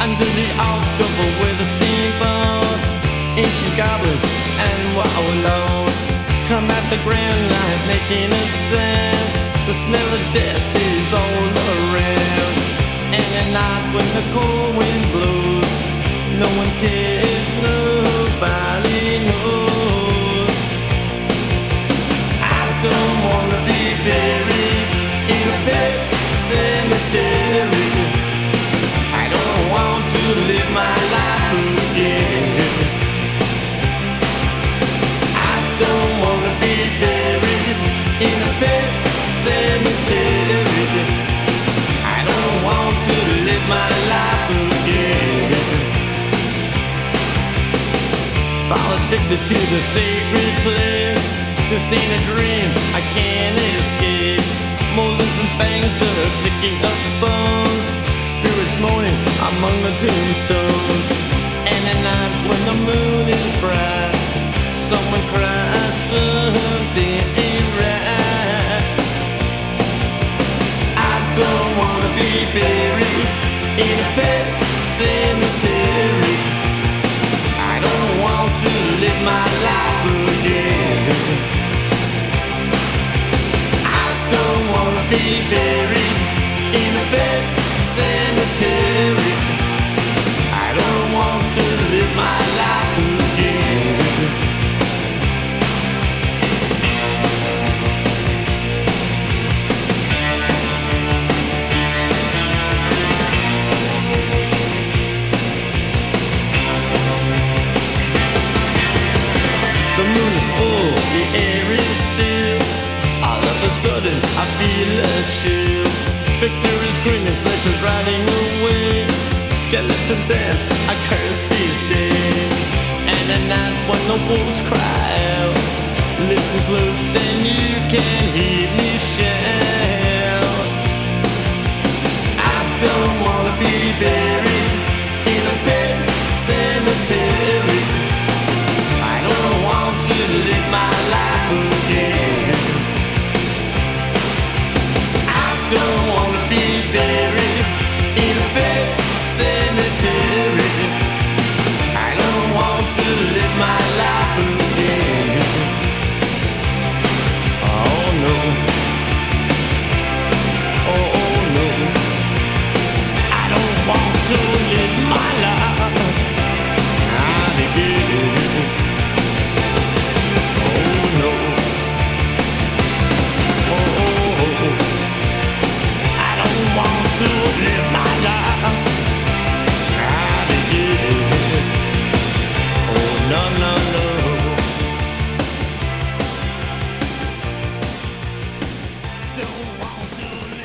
Under the October with the steamboats Ancient goblins and wallows Come at the grand line making a sound The smell of death is all around. And at night when the cold wind blows No one cares, nobody knows. I don't wanna be buried in a pet cemetery. Addicted to the sacred place. This ain't a dream, I can't escape. Molars and fangs that are picking up bones. Spirits moaning among the tombstones. And at night when the moon is bright, someone cries something ain't right. I don't wanna be buried in a pet be I don't wanna be buried in a pet cemetery. Is riding away. Skeleton dance, I curse these days. And at night when the wolves cry out, listen close and you can hear me shout. I don't wanna be buried in a pet cemetery. no, no, no. Don't want to